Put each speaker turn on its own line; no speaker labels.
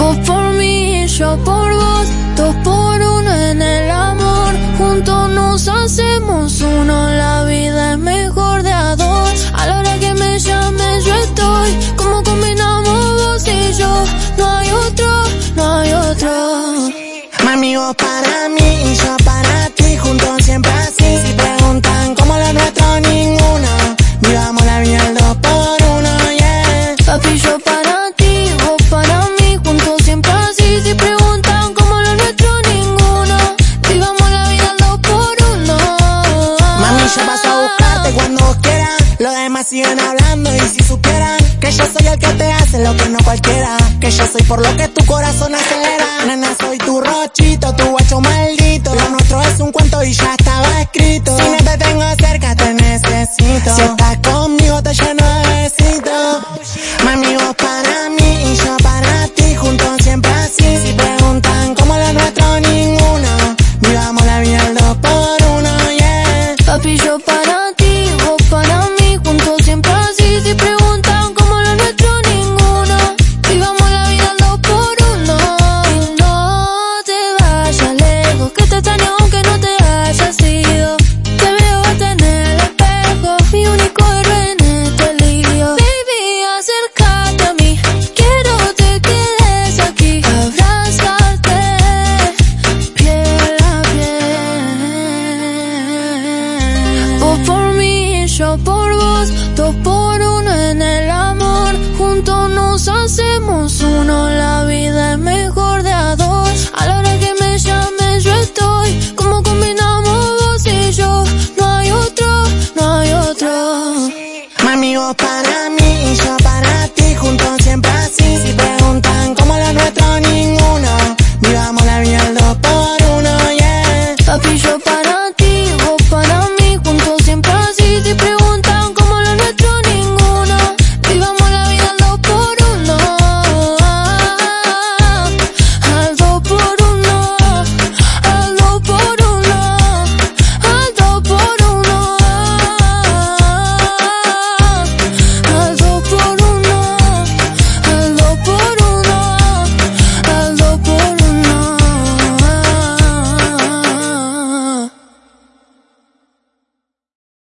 Vos por mí y yo por vos, dos por uno en el amor. Juntos nos hacemos uno, la vida es mejor de a dos. A la hora
que me llames yo estoy, como combinamos vos y yo. No hay otro, no hay otro. Mami, vos para mí y yo para ti, juntos siempre así. Si preguntan cómo lo nuestro, ninguno. Vivamos la vida el dos por uno,
yeah. yo paso a buscarte cuando quiera. Los demás siguen hablando y si supieran que yo soy el que te hace lo que no cualquiera. Que yo soy por lo que tu corazón acelera. Nena, soy tu rochito, tu guacho maldito. Lo nuestro es un cuento y ya
yo por vos, dos por uno en el amor, juntos nos hacemos uno.